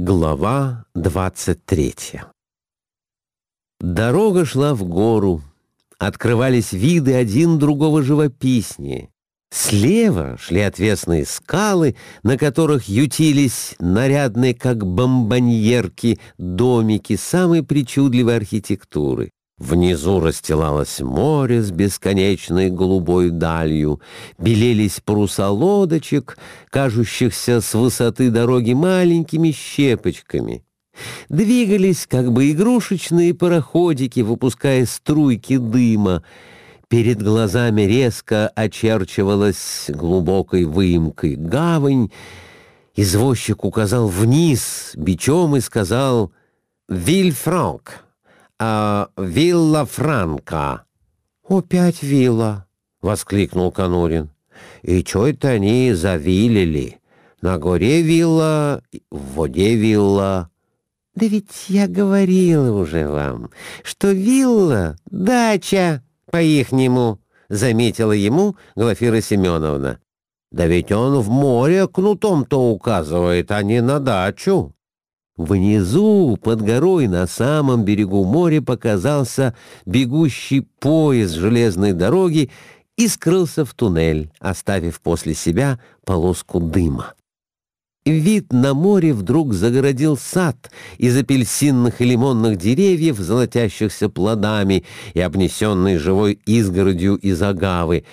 Глава 23 Дорога шла в гору. Открывались виды один другого живописнее. Слева шли отвесные скалы, на которых ютились нарядные, как бомбоньерки, домики самой причудливой архитектуры. Внизу расстилалось море с бесконечной голубой далью, белелись паруса лодочек, кажущихся с высоты дороги маленькими щепочками. Двигались как бы игрушечные пароходики, выпуская струйки дыма. Перед глазами резко очерчивалась глубокой выемкой гавань. Извозчик указал вниз бичом и сказал «Вильфранк» а, вилла Франка». «Опять вилла!» — воскликнул Конурин. «И чё это они завилили? На горе вилла, в воде вилла». «Да ведь я говорила уже вам, что вилла — дача по-ихнему», — заметила ему Глафира Семеновна. «Да ведь он в море кнутом-то указывает, а не на дачу». Внизу, под горой, на самом берегу моря, показался бегущий поезд железной дороги и скрылся в туннель, оставив после себя полоску дыма. Вид на море вдруг загородил сад из апельсинных и лимонных деревьев, золотящихся плодами и обнесенный живой изгородью из агавы.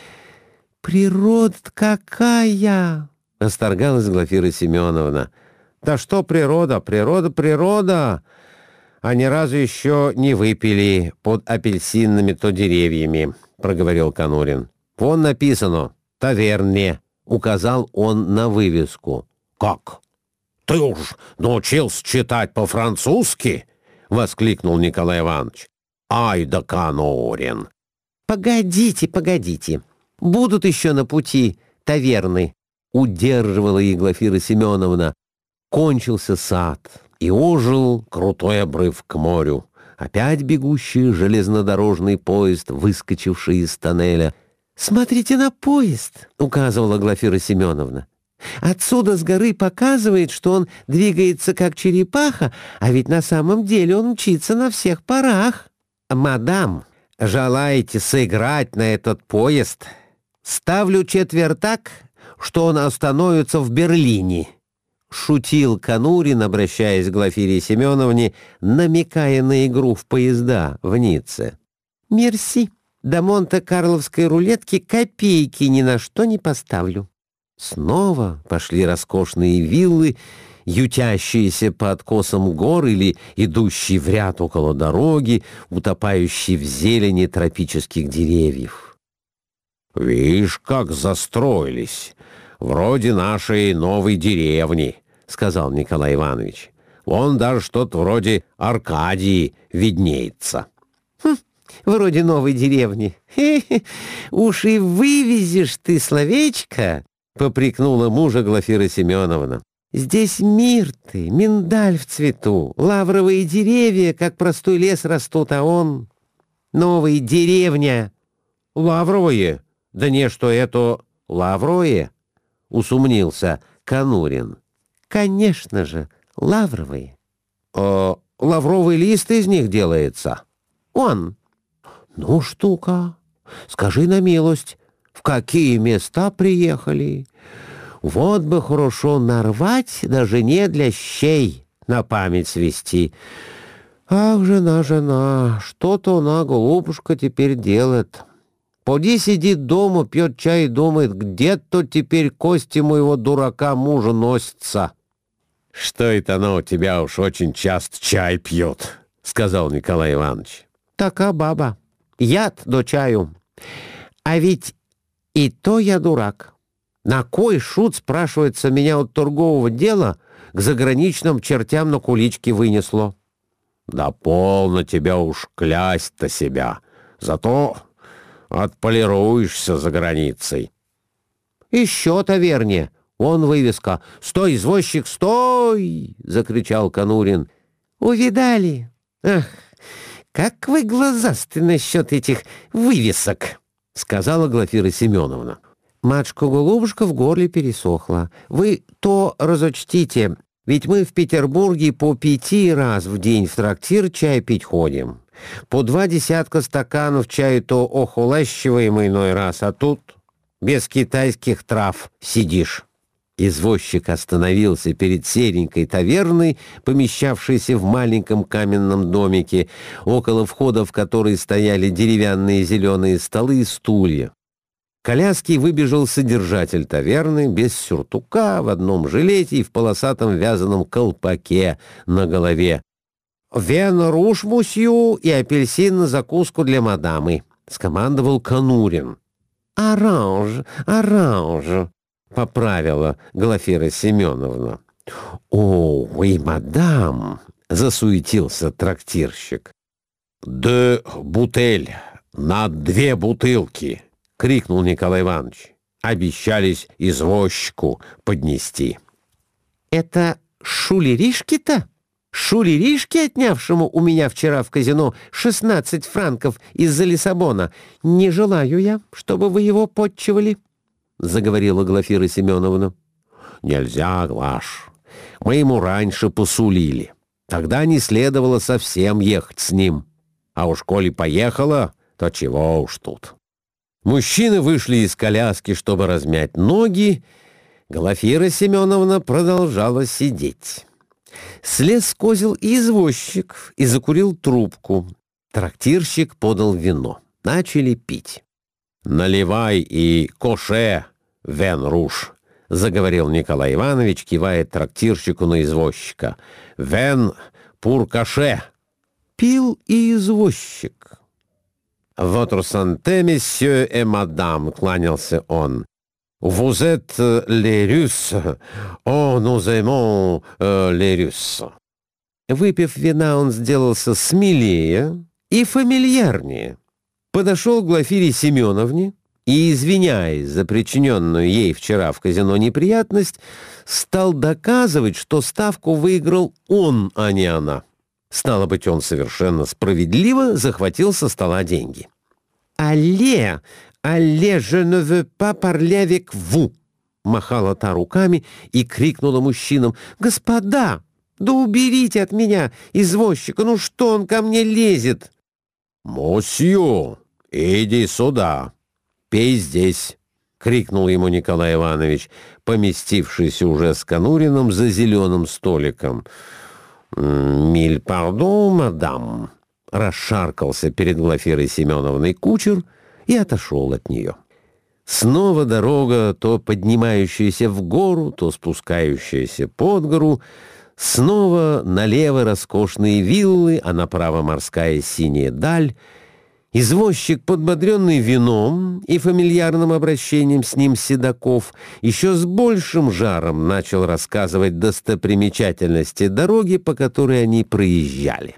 «Природа какая!» — восторгалась Глафира Семеновна — да что природа, природа, природа! А ни разу еще не выпили под апельсинными-то деревьями, проговорил Конурин. Вон написано «Таверне», указал он на вывеску. Как? Ты уж научился читать по-французски? воскликнул Николай Иванович. Ай да Конурин! Погодите, погодите. Будут еще на пути таверны, удерживала Еглафира Семеновна кончился сад, и ожил крутой обрыв к морю. Опять бегущий железнодорожный поезд, выскочивший из тоннеля. «Смотрите на поезд!» — указывала Глафира Семеновна. «Отсюда с горы показывает, что он двигается как черепаха, а ведь на самом деле он мчится на всех парах». «Мадам, желаете сыграть на этот поезд? Ставлю четвертак, что он остановится в Берлине» шутил Конурин, обращаясь к Глафире Семеновне, намекая на игру в поезда в Ницце. «Мерси, до Монте-Карловской рулетки копейки ни на что не поставлю». Снова пошли роскошные виллы, ютящиеся по откосам гор или идущие в ряд около дороги, утопающие в зелени тропических деревьев. «Вишь, как застроились! Вроде нашей новой деревни!» — сказал Николай Иванович. «Вон даже что-то вроде Аркадии виднеется». «Хм, вроде новой деревни. Хе -хе, уж и вывезешь ты словечко!» — попрекнула мужа Глафира Семеновна. «Здесь мир ты, миндаль в цвету, лавровые деревья, как простой лес растут, а он... Новая деревня!» «Лавровые? Да не, что это лавровые?» — усомнился Конурин. Конечно же, лавровые. Э, лавровый лист из них делается? Он. Ну, штука. Скажи на милость, в какие места приехали? Вот бы хорошо нарвать, даже не для щей на память свести. Ах, жена, жена, что-то она, голубушка, теперь делает. Поди сидит дома, пьет чай и думает, где-то теперь кости моего дурака мужа носятся. «Что это оно у тебя уж очень часто чай пьет?» — сказал Николай Иванович. «Така баба. Яд до чаю. А ведь и то я дурак. На кой шут, спрашивается, меня от торгового дела к заграничным чертям на куличке вынесло?» «Да полно тебя уж клясть-то себя. Зато отполируешься за границей». «Еще-то вернее. «Он вывеска! Стой, извозчик, стой!» — закричал Конурин. «Увидали? Ах, как вы глазасты насчет этих вывесок!» — сказала Глафира Семеновна. Матушка-голубушка в горле пересохла. «Вы то разочтите, Ведь мы в Петербурге по пяти раз в день в трактир чай пить ходим. По два десятка стаканов чая то охолащиваем иной раз, а тут без китайских трав сидишь». Извозчик остановился перед серенькой таверной, помещавшейся в маленьком каменном домике, около входа в который стояли деревянные зеленые столы и стулья. Коляски выбежал содержатель таверны без сюртука, в одном жилете и в полосатом вязаном колпаке на голове. «Вен руж мусью и апельсин на закуску для мадамы», — скомандовал Конурин. «Оранж, оранж», — поправила Глафира Семеновна. «О, вы, мадам!» — засуетился трактирщик. «Да бутель на две бутылки!» — крикнул Николай Иванович. «Обещались извозчику поднести». «Это шулеришки-то? Шулеришки, отнявшему у меня вчера в казино 16 франков из-за Лиссабона? Не желаю я, чтобы вы его подчивали». — заговорила Глафира Семеновна. «Нельзя, Глаш. Мы ему раньше посулили. Тогда не следовало совсем ехать с ним. А уж коли поехала, то чего уж тут». Мужчины вышли из коляски, чтобы размять ноги. Глафира Семеновна продолжала сидеть. Слез козел и извозчик и закурил трубку. Трактирщик подал вино. Начали пить. «Наливай и коше, вен руш», — заговорил Николай Иванович, кивая трактирщику на извозчика. «Вен пур каше». Пил и извозчик. «Votre santé, месье и мадам», — кланялся он. «Vous êtes les Russes. Oh, nous aimons euh, les Russes». Выпив вина, он сделался смелее и фамильярнее подошел к Глафире Семеновне и, извиняясь за причиненную ей вчера в казино неприятность, стал доказывать, что ставку выиграл он, а не она. Стало быть, он совершенно справедливо захватил со стола деньги. «Алле! Алле, je ne veux pas parler avec vous!» махала та руками и крикнула мужчинам. «Господа, да уберите от меня извозчика! Ну что он ко мне лезет?» «Мосье!» «Иди сюда! Пей здесь!» — крикнул ему Николай Иванович, поместившийся уже с Конуриным за зеленым столиком. «Миль пардон, мадам!» — расшаркался перед Глафирой Семеновной кучер и отошел от нее. Снова дорога, то поднимающаяся в гору, то спускающаяся под гору, снова налево роскошные виллы, а направо морская синяя даль — Извозчик, подбодренный вином и фамильярным обращением с ним седаков, еще с большим жаром начал рассказывать достопримечательности дороги, по которой они проезжали.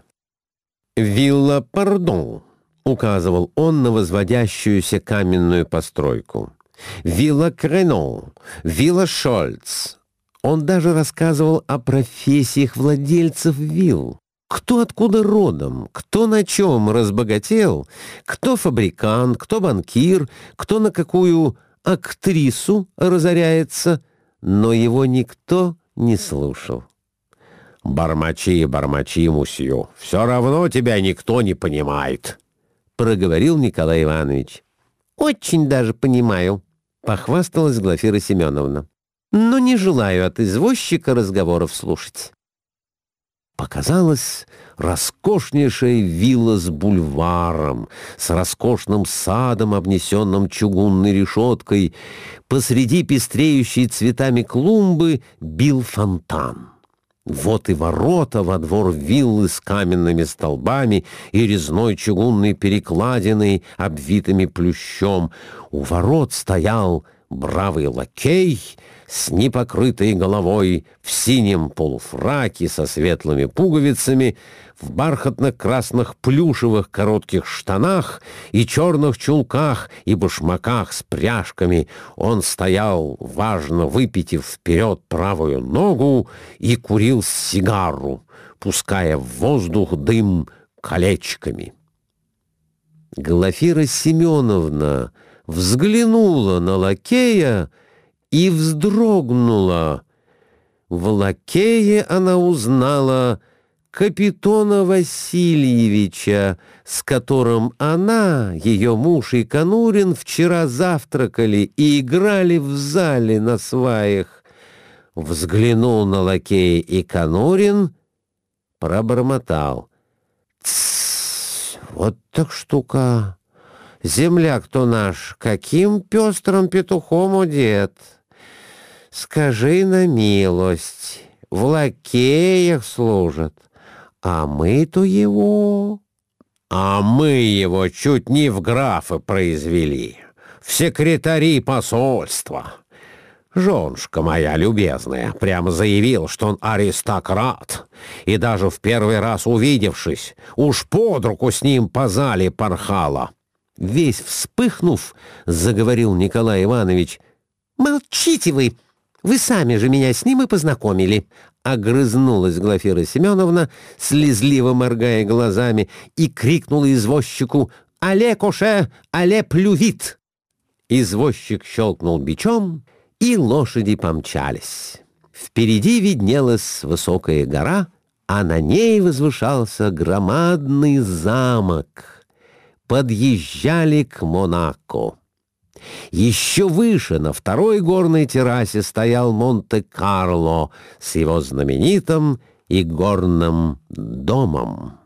«Вилла Пардон», — указывал он на возводящуюся каменную постройку. «Вилла Крено», «Вилла Шольц». Он даже рассказывал о профессиях владельцев вилл. Кто откуда родом, кто на чем разбогател, кто фабрикант, кто банкир, кто на какую актрису разоряется, но его никто не слушал. «Бормочи, бормочи, мусью, все равно тебя никто не понимает», — проговорил Николай Иванович. «Очень даже понимаю», — похвасталась Глафира Семеновна. «Но не желаю от извозчика разговоров слушать» показалась роскошнейшая вилла с бульваром, с роскошным садом, обнесенным чугунной решеткой. Посреди пестреющей цветами клумбы бил фонтан. Вот и ворота во двор виллы с каменными столбами и резной чугунной перекладиной, обвитыми плющом. У ворот стоял бравый лакей с непокрытой головой, в синем полуфраке со светлыми пуговицами, в бархатно-красных плюшевых коротких штанах и черных чулках и башмаках с пряжками. Он стоял, важно выпитив вперед правую ногу и курил сигару, пуская в воздух дым колечками. Глафира Семеновна взглянула на лакея и вздрогнула. В лакее она узнала капитона Васильевича, с которым она, ее муж и Конурин вчера завтракали и играли в зале на сваях. Взглянул на лакея и Конурин, пробормотал. «Тссс, вот так штука! Земляк-то наш, каким пестрым петухом одет! Скажи на милость, в лакеях служат!» А мы-то его... А мы его чуть не в графы произвели, в секретари посольства. Женушка моя любезная прямо заявил, что он аристократ, и даже в первый раз увидевшись, уж под руку с ним по зале порхала. Весь вспыхнув, заговорил Николай Иванович. «Молчите вы! Вы сами же меня с ним и познакомили огрызнулась Глафира Семеновна, слезливо моргая глазами, и крикнула извозчику «Але коше, але плювит!». Извозчик щелкнул бичом, и лошади помчались. Впереди виднелась высокая гора, а на ней возвышался громадный замок. Подъезжали к Монако. Еще выше, на второй горной террасе, стоял Монте-Карло с его знаменитым и горным домом.